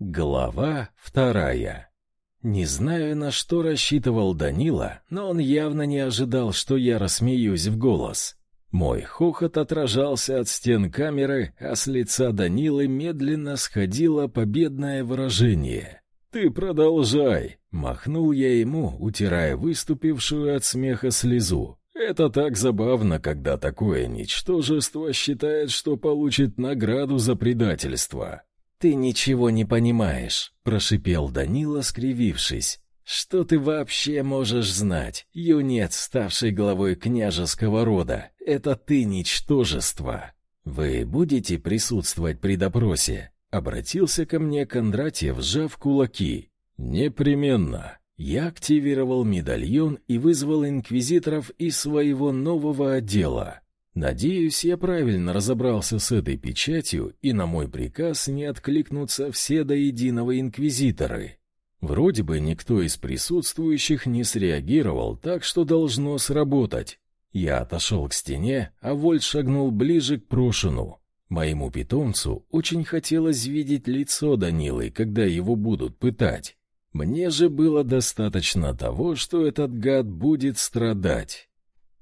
Глава вторая. Не знаю, на что рассчитывал Данила, но он явно не ожидал, что я рассмеюсь в голос. Мой хохот отражался от стен камеры, а с лица Данилы медленно сходило победное выражение. «Ты продолжай!» — махнул я ему, утирая выступившую от смеха слезу. «Это так забавно, когда такое ничтожество считает, что получит награду за предательство». «Ты ничего не понимаешь», — прошипел Данила, скривившись. «Что ты вообще можешь знать, юнец, ставший главой княжеского рода? Это ты ничтожество. Вы будете присутствовать при допросе?» Обратился ко мне Кондратьев, сжав кулаки. «Непременно». Я активировал медальон и вызвал инквизиторов из своего нового отдела. Надеюсь, я правильно разобрался с этой печатью, и на мой приказ не откликнутся все до единого инквизиторы. Вроде бы никто из присутствующих не среагировал, так что должно сработать. Я отошел к стене, а Вольт шагнул ближе к Прошину. Моему питомцу очень хотелось видеть лицо Данилы, когда его будут пытать. Мне же было достаточно того, что этот гад будет страдать.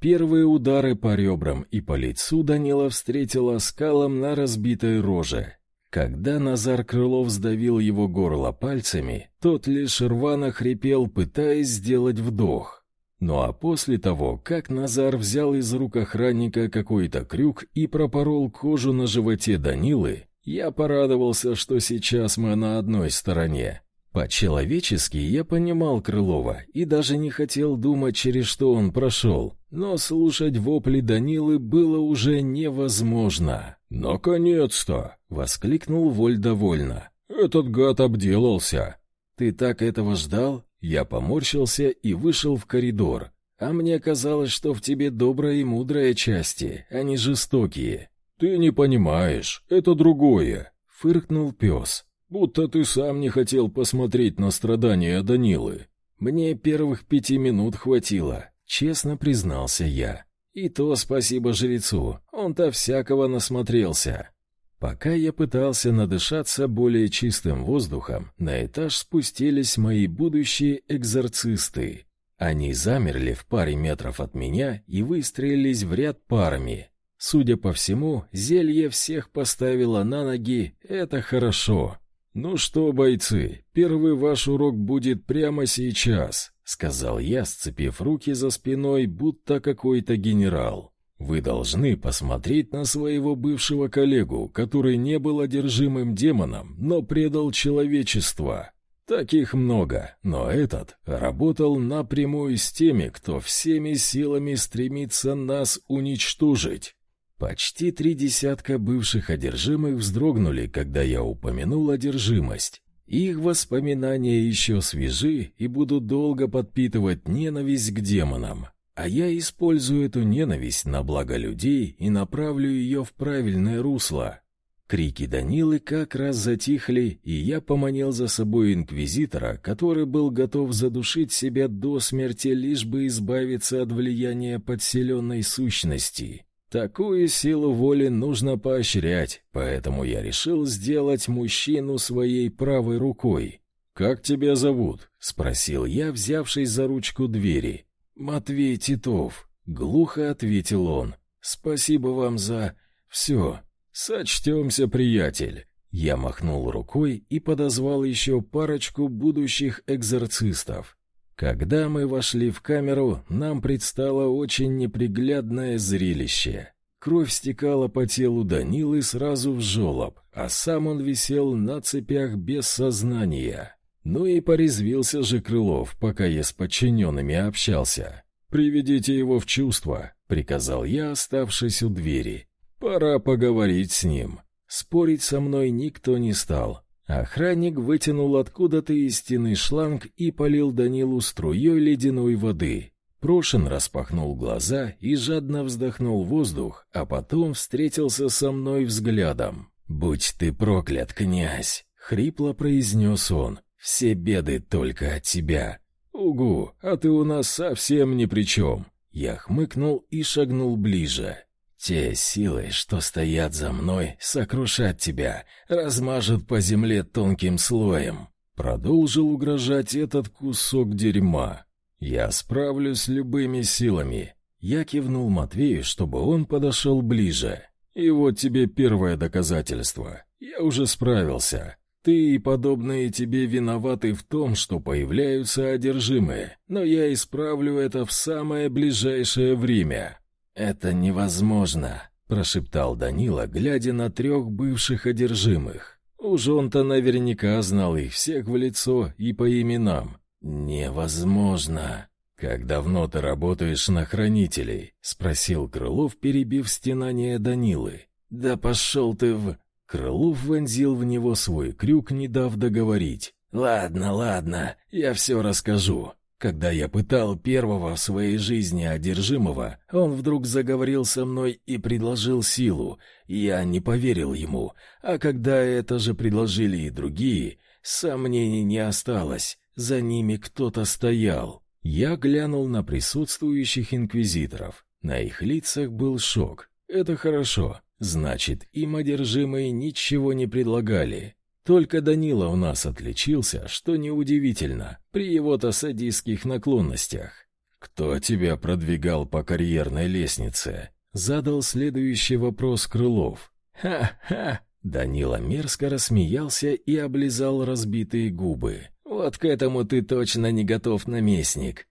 Первые удары по ребрам и по лицу Данила встретила скалом на разбитой роже. Когда Назар Крылов сдавил его горло пальцами, тот лишь рвано хрипел, пытаясь сделать вдох. Ну а после того, как Назар взял из рук охранника какой-то крюк и пропорол кожу на животе Данилы, я порадовался, что сейчас мы на одной стороне. По-человечески я понимал Крылова и даже не хотел думать, через что он прошел, но слушать вопли Данилы было уже невозможно. «Наконец-то!» — воскликнул Воль довольно. «Этот гад обделался!» «Ты так этого ждал?» Я поморщился и вышел в коридор. «А мне казалось, что в тебе добрая и мудрая части, а не жестокие». «Ты не понимаешь, это другое!» — фыркнул пес. Будто ты сам не хотел посмотреть на страдания Данилы. Мне первых пяти минут хватило, честно признался я. И то спасибо жрецу, он-то всякого насмотрелся. Пока я пытался надышаться более чистым воздухом, на этаж спустились мои будущие экзорцисты. Они замерли в паре метров от меня и выстроились в ряд парами. Судя по всему, зелье всех поставило на ноги, это хорошо. «Ну что, бойцы, первый ваш урок будет прямо сейчас», — сказал я, сцепив руки за спиной, будто какой-то генерал. «Вы должны посмотреть на своего бывшего коллегу, который не был одержимым демоном, но предал человечество. Таких много, но этот работал напрямую с теми, кто всеми силами стремится нас уничтожить. Почти три десятка бывших одержимых вздрогнули, когда я упомянул одержимость. Их воспоминания еще свежи и будут долго подпитывать ненависть к демонам. А я использую эту ненависть на благо людей и направлю ее в правильное русло. Крики Данилы как раз затихли, и я поманил за собой инквизитора, который был готов задушить себя до смерти, лишь бы избавиться от влияния подселенной сущности. Такую силу воли нужно поощрять, поэтому я решил сделать мужчину своей правой рукой. «Как тебя зовут?» — спросил я, взявшись за ручку двери. «Матвей Титов», — глухо ответил он. «Спасибо вам за... все. Сочтемся, приятель». Я махнул рукой и подозвал еще парочку будущих экзорцистов. Когда мы вошли в камеру, нам предстало очень неприглядное зрелище. Кровь стекала по телу Данилы сразу в жёлоб, а сам он висел на цепях без сознания. Ну и порезвился же Крылов, пока я с подчиненными общался. «Приведите его в чувство», — приказал я, оставшись у двери. «Пора поговорить с ним». Спорить со мной никто не стал, Охранник вытянул откуда-то из стены шланг и полил Данилу струей ледяной воды. Прошин распахнул глаза и жадно вздохнул воздух, а потом встретился со мной взглядом. «Будь ты проклят, князь!» — хрипло произнес он. «Все беды только от тебя». «Угу, а ты у нас совсем ни при чем!» Я хмыкнул и шагнул ближе. Те силы, что стоят за мной, сокрушат тебя, размажут по земле тонким слоем. Продолжил угрожать этот кусок дерьма. Я справлюсь с любыми силами. Я кивнул Матвею, чтобы он подошел ближе. И вот тебе первое доказательство. Я уже справился. Ты и подобные тебе виноваты в том, что появляются одержимые, но я исправлю это в самое ближайшее время. Это невозможно, прошептал Данила, глядя на трех бывших одержимых. Уж он-то наверняка знал их всех в лицо и по именам. Невозможно. Как давно ты работаешь на хранителей? спросил Крылов, перебив стенание Данилы. Да пошел ты в Крылов вонзил в него свой крюк, не дав договорить. «Ладно, ладно, я все расскажу. Когда я пытал первого в своей жизни одержимого, он вдруг заговорил со мной и предложил силу. Я не поверил ему, а когда это же предложили и другие, сомнений не осталось, за ними кто-то стоял. Я глянул на присутствующих инквизиторов. На их лицах был шок. Это хорошо. Значит, им одержимые ничего не предлагали. Только Данила у нас отличился, что неудивительно, при его-то садистских наклонностях. «Кто тебя продвигал по карьерной лестнице?» Задал следующий вопрос Крылов. «Ха-ха!» Данила мерзко рассмеялся и облизал разбитые губы. «Вот к этому ты точно не готов, наместник.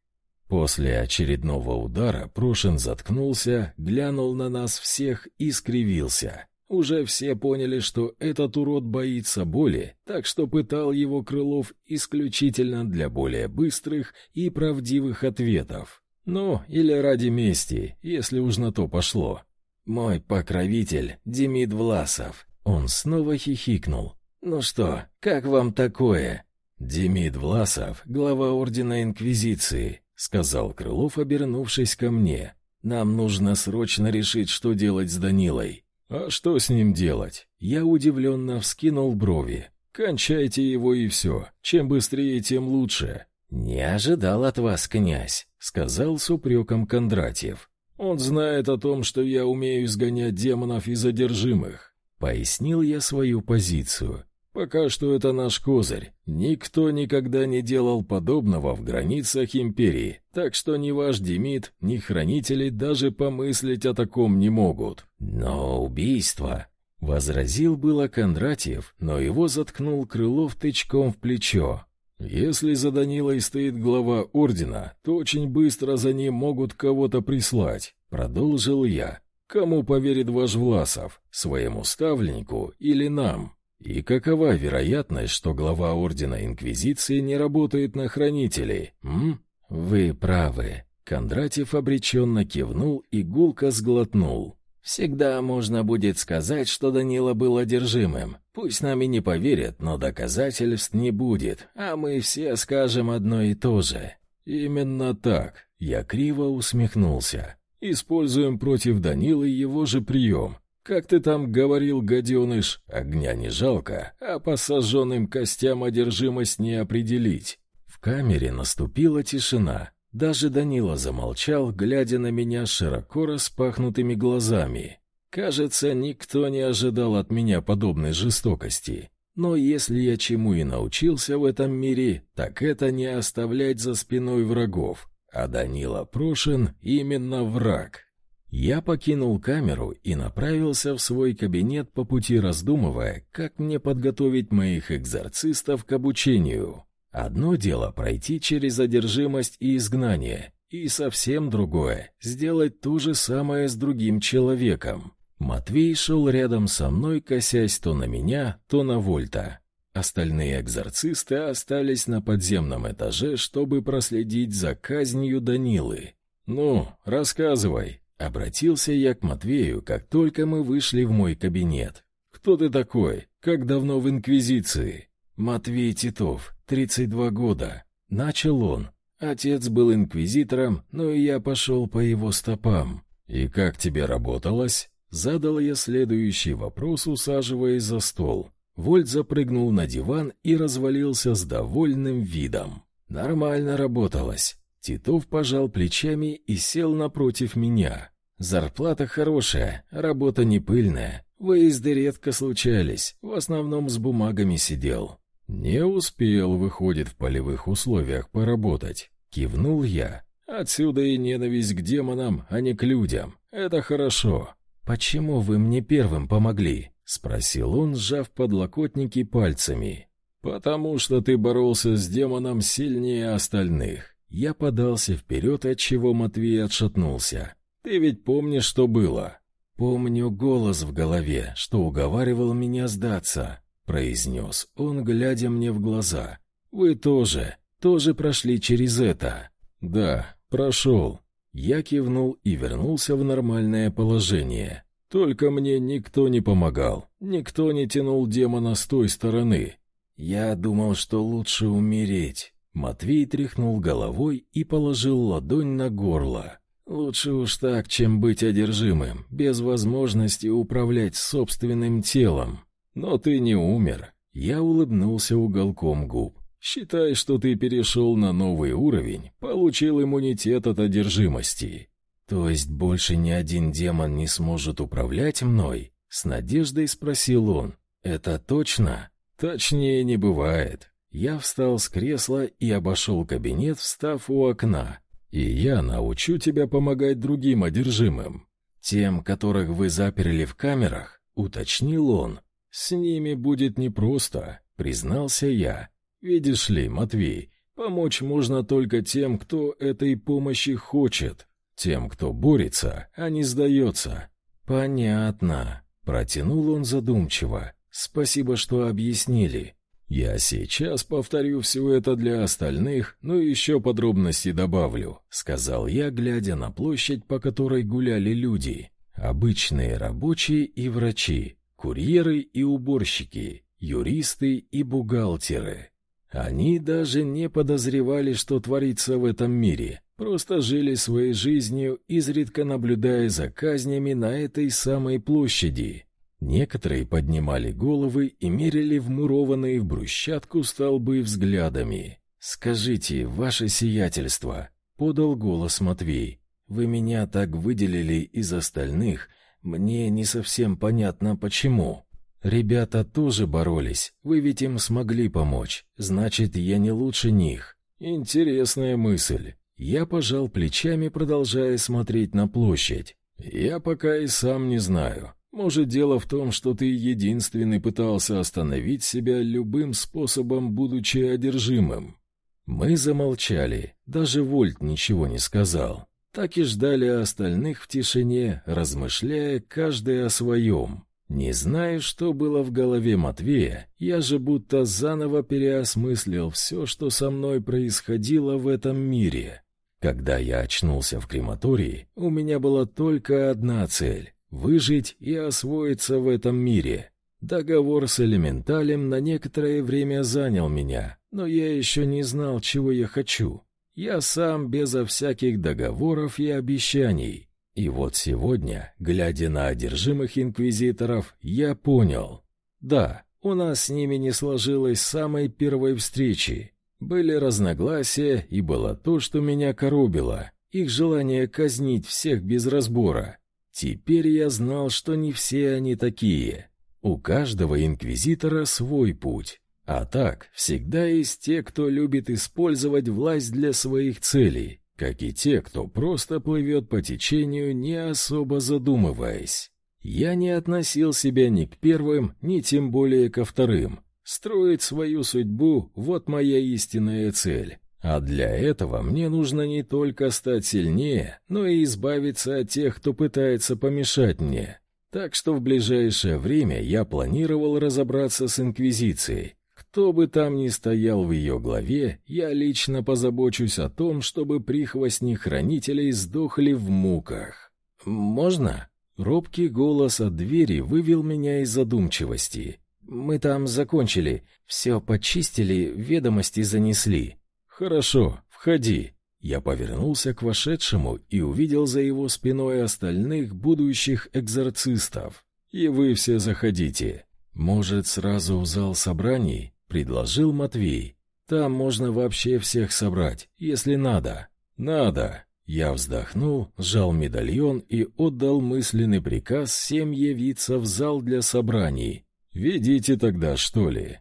После очередного удара Прошин заткнулся, глянул на нас всех и скривился. Уже все поняли, что этот урод боится боли, так что пытал его Крылов исключительно для более быстрых и правдивых ответов. Ну, или ради мести, если уж на то пошло. Мой покровитель Демид Власов. Он снова хихикнул. Ну что, как вам такое? Демид Власов, глава ордена инквизиции, — сказал Крылов, обернувшись ко мне. «Нам нужно срочно решить, что делать с Данилой». «А что с ним делать?» Я удивленно вскинул брови. «Кончайте его и все. Чем быстрее, тем лучше». «Не ожидал от вас, князь», — сказал с упреком Кондратьев. «Он знает о том, что я умею изгонять демонов и задержимых». Пояснил я свою позицию. Пока что это наш козырь. Никто никогда не делал подобного в границах империи, так что ни ваш Демид, ни хранители даже помыслить о таком не могут. Но убийство... Возразил было Кондратьев, но его заткнул Крылов тычком в плечо. Если за Данилой стоит глава ордена, то очень быстро за ним могут кого-то прислать, продолжил я. Кому поверит ваш Власов, своему ставленнику или нам? И какова вероятность, что глава Ордена Инквизиции не работает на хранителей, м? Вы правы. Кондратьев обреченно кивнул и гулко сглотнул. Всегда можно будет сказать, что Данила был одержимым. Пусть нам и не поверят, но доказательств не будет, а мы все скажем одно и то же. Именно так. Я криво усмехнулся. Используем против Данилы его же прием. Как ты там говорил, гаденыш, огня не жалко, а по сожженным костям одержимость не определить. В камере наступила тишина. Даже Данила замолчал, глядя на меня широко распахнутыми глазами. Кажется, никто не ожидал от меня подобной жестокости. Но если я чему и научился в этом мире, так это не оставлять за спиной врагов. А Данила Прошин именно враг. Я покинул камеру и направился в свой кабинет по пути раздумывая, как мне подготовить моих экзорцистов к обучению. Одно дело пройти через одержимость и изгнание, и совсем другое — сделать то же самое с другим человеком. Матвей шел рядом со мной, косясь то на меня, то на Вольта. Остальные экзорцисты остались на подземном этаже, чтобы проследить за казнью Данилы. «Ну, рассказывай», Обратился я к Матвею, как только мы вышли в мой кабинет. «Кто ты такой? Как давно в Инквизиции?» «Матвей Титов, 32 года». Начал он. Отец был инквизитором, но и я пошел по его стопам. «И как тебе работалось?» Задал я следующий вопрос, усаживаясь за стол. Вольт запрыгнул на диван и развалился с довольным видом. «Нормально работалось. Титов пожал плечами и сел напротив меня. Зарплата хорошая, работа не пыльная. Выезды редко случались, в основном с бумагами сидел. Не успел, выходит, в полевых условиях поработать. Кивнул я. Отсюда и ненависть к демонам, а не к людям. Это хорошо. Почему вы мне первым помогли? спросил он, сжав подлокотники пальцами. Потому что ты боролся с демоном сильнее остальных. Я подался вперед, отчего Матвей отшатнулся. «Ты ведь помнишь, что было?» «Помню голос в голове, что уговаривал меня сдаться», — произнес он, глядя мне в глаза. «Вы тоже, тоже прошли через это». «Да, прошел». Я кивнул и вернулся в нормальное положение. Только мне никто не помогал, никто не тянул демона с той стороны. Я думал, что лучше умереть. Матвей тряхнул головой и положил ладонь на горло. Лучше уж так, чем быть одержимым, без возможности управлять собственным телом. Но ты не умер. Я улыбнулся уголком губ. Считай, что ты перешел на новый уровень, получил иммунитет от одержимости. То есть больше ни один демон не сможет управлять мной? С надеждой спросил он. Это точно? Точнее не бывает. Я встал с кресла и обошел кабинет, встав у окна. И я научу тебя помогать другим одержимым. Тем, которых вы заперли в камерах, уточнил он. С ними будет непросто, признался я. Видишь ли, Матвей, помочь можно только тем, кто этой помощи хочет. Тем, кто борется, а не сдается. Понятно, протянул он задумчиво. Спасибо, что объяснили. Я сейчас повторю все это для остальных, но еще подробности добавлю, сказал я, глядя на площадь, по которой гуляли люди. Обычные рабочие и врачи, курьеры и уборщики, юристы и бухгалтеры. Они даже не подозревали, что творится в этом мире, просто жили своей жизнью, изредка наблюдая за казнями на этой самой площади. Некоторые поднимали головы и мерили вмурованные в брусчатку столбы взглядами. «Скажите, ваше сиятельство», — подал голос Матвей, — «вы меня так выделили из остальных, мне не совсем понятно, почему. Ребята тоже боролись, вы ведь им смогли помочь, значит, я не лучше них». «Интересная мысль». Я пожал плечами, продолжая смотреть на площадь. «Я пока и сам не знаю. Может, дело в том, что ты единственный пытался остановить себя любым способом, будучи одержимым. Мы замолчали, даже Вольт ничего не сказал. Так и ждали остальных в тишине, размышляя каждый о своем. Не знаю, что было в голове Матвея, я же будто заново переосмыслил все, что со мной происходило в этом мире. Когда я очнулся в крематории, у меня была только одна цель выжить и освоиться в этом мире. Договор с элементалем на некоторое время занял меня, но я еще не знал, чего я хочу. Я сам безо всяких договоров и обещаний. И вот сегодня, глядя на одержимых инквизиторов, я понял. Да, у нас с ними не сложилось самой первой встречи. Были разногласия, и было то, что меня коробило. Их желание казнить всех без разбора. Теперь я знал, что не все они такие. У каждого инквизитора свой путь. А так, всегда есть те, кто любит использовать власть для своих целей, как и те, кто просто плывет по течению, не особо задумываясь. Я не относил себя ни к первым, ни тем более ко вторым. Строить свою судьбу — вот моя истинная цель. А для этого мне нужно не только стать сильнее, но и избавиться от тех, кто пытается помешать мне. Так что в ближайшее время я планировал разобраться с Инквизицией. Кто бы там ни стоял в ее главе, я лично позабочусь о том, чтобы прихвостни хранителей сдохли в муках. «Можно?» Робкий голос от двери вывел меня из задумчивости. «Мы там закончили, все почистили, ведомости занесли». «Хорошо, входи». Я повернулся к вошедшему и увидел за его спиной остальных будущих экзорцистов. «И вы все заходите. Может, сразу в зал собраний?» — предложил Матвей. «Там можно вообще всех собрать, если надо». «Надо». Я вздохнул, сжал медальон и отдал мысленный приказ всем явиться в зал для собраний. «Ведите тогда, что ли?»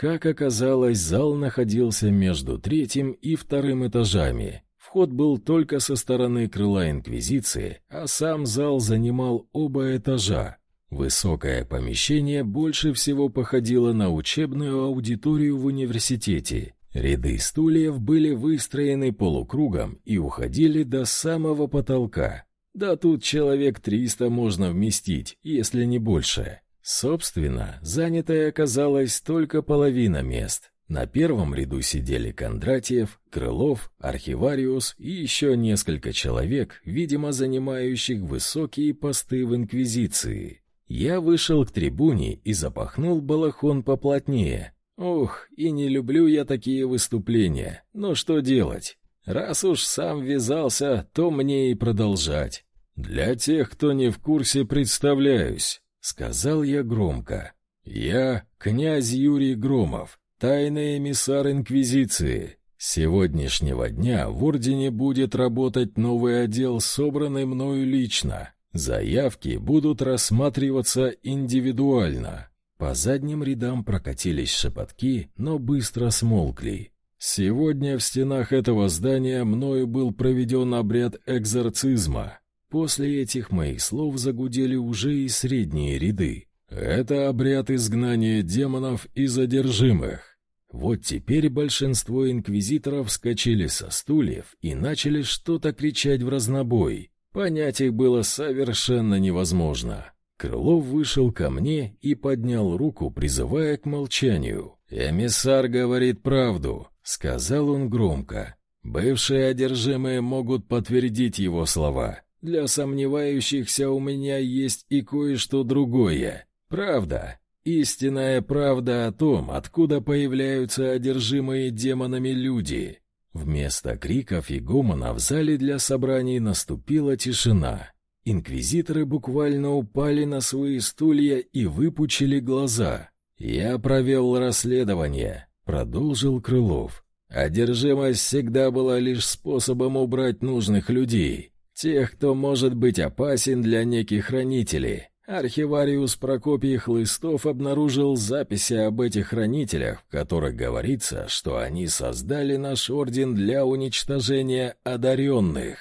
Как оказалось, зал находился между третьим и вторым этажами. Вход был только со стороны крыла Инквизиции, а сам зал занимал оба этажа. Высокое помещение больше всего походило на учебную аудиторию в университете. Ряды стульев были выстроены полукругом и уходили до самого потолка. Да тут человек триста можно вместить, если не больше. Собственно, занятой оказалась только половина мест. На первом ряду сидели Кондратьев, Крылов, Архивариус и еще несколько человек, видимо, занимающих высокие посты в Инквизиции. Я вышел к трибуне и запахнул балахон поплотнее. Ох, и не люблю я такие выступления. Но что делать? Раз уж сам ввязался, то мне и продолжать. Для тех, кто не в курсе, представляюсь, сказал я громко. Я князь Юрий Громов, тайный эмиссар инквизиции. С сегодняшнего дня в ордене будет работать новый отдел, собранный мною лично. Заявки будут рассматриваться индивидуально. По задним рядам прокатились шепотки, но быстро смолкли. Сегодня в стенах этого здания мною был проведен обряд экзорцизма. После этих моих слов загудели уже и средние ряды. Это обряд изгнания демонов и задержимых. Вот теперь большинство инквизиторов вскочили со стульев и начали что-то кричать в разнобой. Понять их было совершенно невозможно. Крылов вышел ко мне и поднял руку, призывая к молчанию. «Эмиссар говорит правду», — сказал он громко. «Бывшие одержимые могут подтвердить его слова. Для сомневающихся у меня есть и кое-что другое. Правда, истинная правда о том, откуда появляются одержимые демонами люди. Вместо криков и гомона в зале для собраний наступила тишина. Инквизиторы буквально упали на свои стулья и выпучили глаза. «Я провел расследование», — продолжил Крылов. «Одержимость всегда была лишь способом убрать нужных людей, тех, кто может быть опасен для неких хранителей. Архивариус Прокопий Хлыстов обнаружил записи об этих хранителях, в которых говорится, что они создали наш орден для уничтожения одаренных.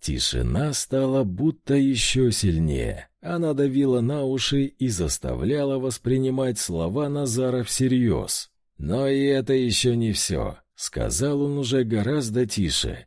Тишина стала будто еще сильнее. Она давила на уши и заставляла воспринимать слова Назара всерьез. «Но и это еще не все», — сказал он уже гораздо тише.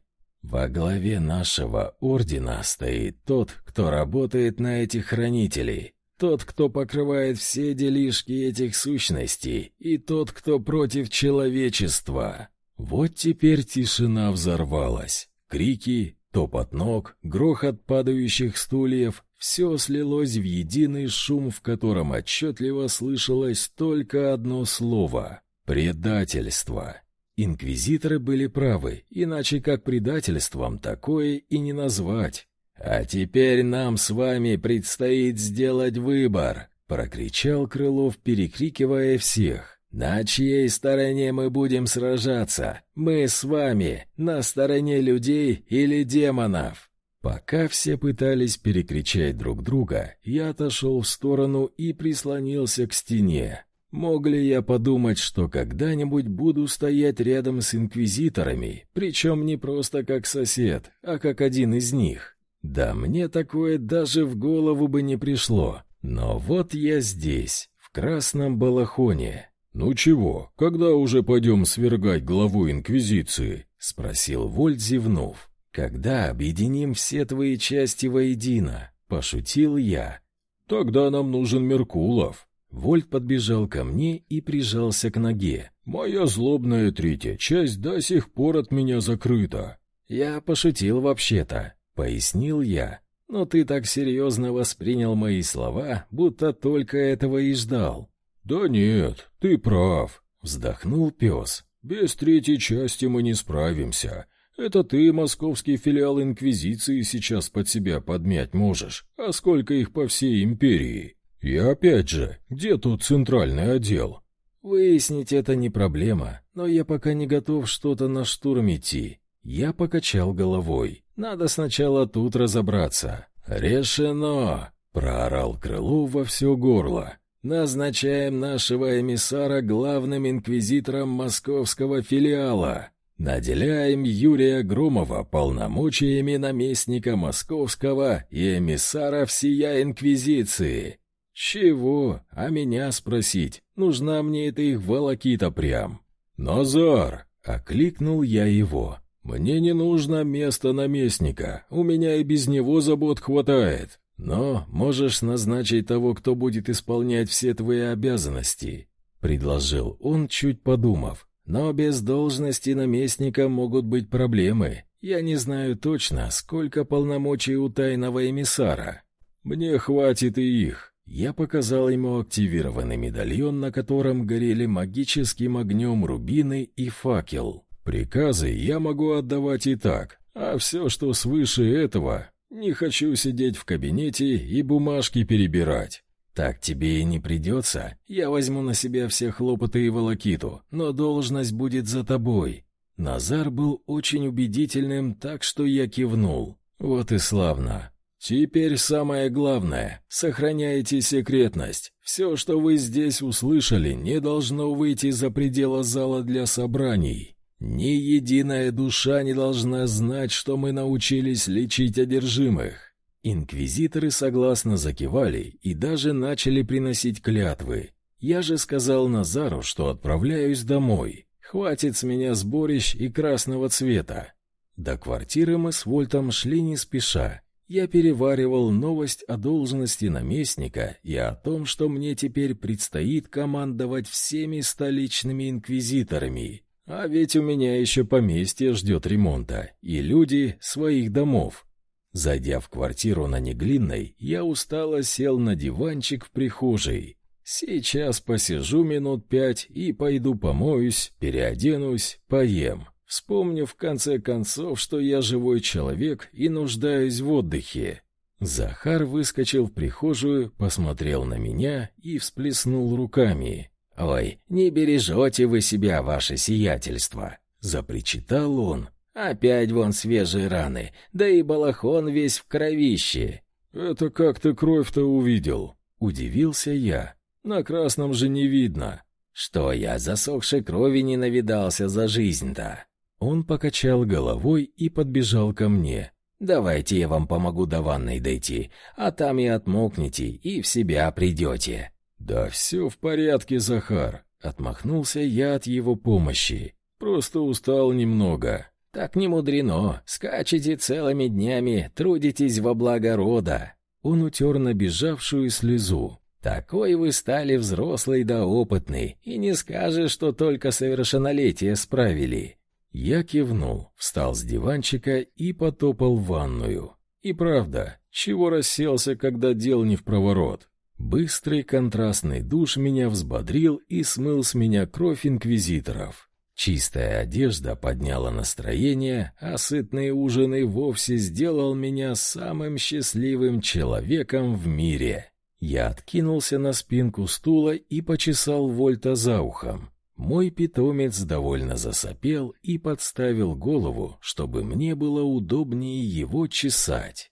Во главе нашего ордена стоит тот, кто работает на этих хранителей, тот, кто покрывает все делишки этих сущностей, и тот, кто против человечества. Вот теперь тишина взорвалась. Крики, топот ног, грохот падающих стульев — все слилось в единый шум, в котором отчетливо слышалось только одно слово — предательство. Инквизиторы были правы, иначе как предательством такое и не назвать. «А теперь нам с вами предстоит сделать выбор», — прокричал Крылов, перекрикивая всех. «На чьей стороне мы будем сражаться? Мы с вами, на стороне людей или демонов?» Пока все пытались перекричать друг друга, я отошел в сторону и прислонился к стене. Мог ли я подумать, что когда-нибудь буду стоять рядом с инквизиторами, причем не просто как сосед, а как один из них? Да мне такое даже в голову бы не пришло. Но вот я здесь, в красном балахоне. «Ну чего, когда уже пойдем свергать главу Инквизиции?» — спросил Вольт, зевнув. «Когда объединим все твои части воедино?» — пошутил я. «Тогда нам нужен Меркулов», Вольт подбежал ко мне и прижался к ноге. «Моя злобная третья часть до сих пор от меня закрыта». «Я пошутил вообще-то», — пояснил я. «Но ты так серьезно воспринял мои слова, будто только этого и ждал». «Да нет, ты прав», — вздохнул пес. «Без третьей части мы не справимся. Это ты, московский филиал Инквизиции, сейчас под себя подмять можешь, а сколько их по всей империи?» И опять же, где тут центральный отдел? Выяснить это не проблема, но я пока не готов что-то на штурм идти. Я покачал головой. Надо сначала тут разобраться. Решено, проорал Крылов во все горло. Назначаем нашего эмиссара главным инквизитором московского филиала. Наделяем Юрия Громова полномочиями наместника московского и эмиссара всея инквизиции. Чего? А меня спросить? Нужна мне эта их волокита прям. Назар! Окликнул я его. Мне не нужно место наместника. У меня и без него забот хватает. Но можешь назначить того, кто будет исполнять все твои обязанности, предложил он, чуть подумав. Но без должности наместника могут быть проблемы. Я не знаю точно, сколько полномочий у тайного эмиссара. Мне хватит и их. Я показал ему активированный медальон, на котором горели магическим огнем рубины и факел. Приказы я могу отдавать и так, а все, что свыше этого, не хочу сидеть в кабинете и бумажки перебирать. «Так тебе и не придется. Я возьму на себя все хлопоты и волокиту, но должность будет за тобой». Назар был очень убедительным, так что я кивнул. «Вот и славно. Теперь самое главное — сохраняйте секретность. Все, что вы здесь услышали, не должно выйти за пределы зала для собраний. Ни единая душа не должна знать, что мы научились лечить одержимых. Инквизиторы согласно закивали и даже начали приносить клятвы. Я же сказал Назару, что отправляюсь домой. Хватит с меня сборищ и красного цвета. До квартиры мы с Вольтом шли не спеша. Я переваривал новость о должности наместника и о том, что мне теперь предстоит командовать всеми столичными инквизиторами. А ведь у меня еще поместье ждет ремонта и люди своих домов. Зайдя в квартиру на Неглинной, я устало сел на диванчик в прихожей. Сейчас посижу минут пять и пойду помоюсь, переоденусь, поем. Вспомню в конце концов, что я живой человек и нуждаюсь в отдыхе. Захар выскочил в прихожую, посмотрел на меня и всплеснул руками. «Ой, не бережете вы себя, ваше сиятельство!» — запричитал он. Опять вон свежие раны, да и балахон весь в кровище. Это как ты кровь-то увидел? Удивился я. На красном же не видно. Что я засохшей крови не навидался за жизнь-то? Он покачал головой и подбежал ко мне. Давайте я вам помогу до ванной дойти, а там и отмокнете, и в себя придете». Да все в порядке, Захар, отмахнулся я от его помощи. Просто устал немного. Так не мудрено, скачете целыми днями, трудитесь во благо рода. Он утер набежавшую слезу. Такой вы стали взрослый да опытный, и не скажешь, что только совершеннолетие справили. Я кивнул, встал с диванчика и потопал в ванную. И правда, чего расселся, когда дел не в проворот? Быстрый контрастный душ меня взбодрил и смыл с меня кровь инквизиторов. Чистая одежда подняла настроение, а сытный ужин и вовсе сделал меня самым счастливым человеком в мире. Я откинулся на спинку стула и почесал Вольта за ухом. Мой питомец довольно засопел и подставил голову, чтобы мне было удобнее его чесать.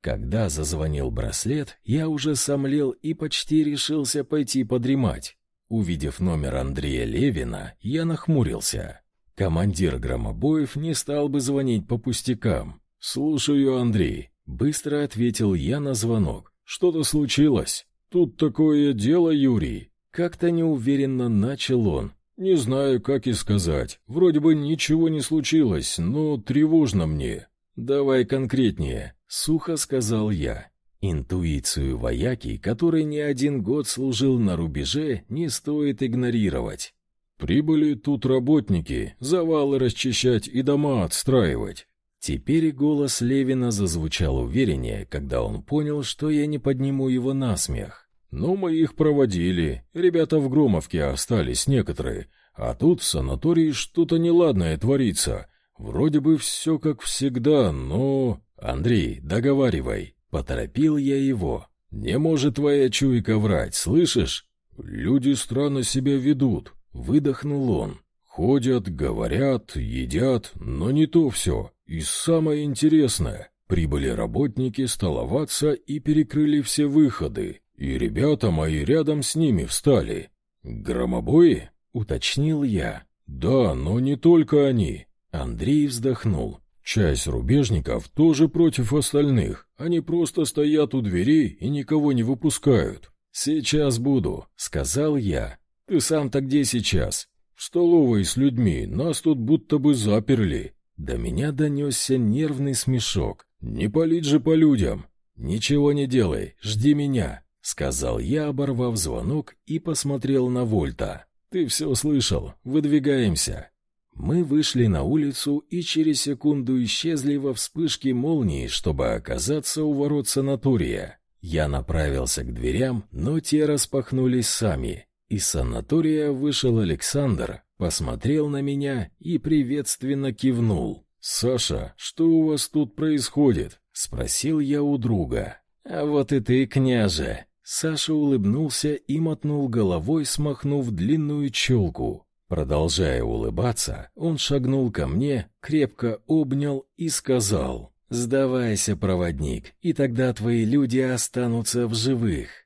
Когда зазвонил браслет, я уже сомлел и почти решился пойти подремать. Увидев номер Андрея Левина, я нахмурился. Командир Громобоев не стал бы звонить по пустякам. «Слушаю, Андрей», — быстро ответил я на звонок. «Что-то случилось?» «Тут такое дело, Юрий». Как-то неуверенно начал он. «Не знаю, как и сказать. Вроде бы ничего не случилось, но тревожно мне». «Давай конкретнее», — сухо сказал я. Интуицию вояки, который не один год служил на рубеже, не стоит игнорировать. Прибыли тут работники, завалы расчищать и дома отстраивать. Теперь голос Левина зазвучал увереннее, когда он понял, что я не подниму его на смех. «Ну, мы их проводили. Ребята в Громовке остались некоторые. А тут в санатории что-то неладное творится. Вроде бы все как всегда, но... Андрей, договаривай». Поторопил я его. «Не может твоя чуйка врать, слышишь? Люди странно себя ведут», — выдохнул он. «Ходят, говорят, едят, но не то все. И самое интересное, прибыли работники столоваться и перекрыли все выходы, и ребята мои рядом с ними встали. Громобои? уточнил я. Да, но не только они. Андрей вздохнул. Часть рубежников тоже против остальных. Они просто стоят у дверей и никого не выпускают. Сейчас буду, сказал я. Ты сам-то где сейчас? В столовой с людьми. Нас тут будто бы заперли. До меня донесся нервный смешок. Не палить же по людям. Ничего не делай, жди меня, сказал я, оборвав звонок и посмотрел на Вольта. Ты все слышал. Выдвигаемся. Мы вышли на улицу и через секунду исчезли во вспышке молнии, чтобы оказаться у ворот санатория. Я направился к дверям, но те распахнулись сами. Из санатория вышел Александр, посмотрел на меня и приветственно кивнул. «Саша, что у вас тут происходит?» — спросил я у друга. «А вот и ты, княже!» Саша улыбнулся и мотнул головой, смахнув длинную челку. Продолжая улыбаться, он шагнул ко мне, крепко обнял и сказал: "Сдавайся, проводник, и тогда твои люди останутся в живых".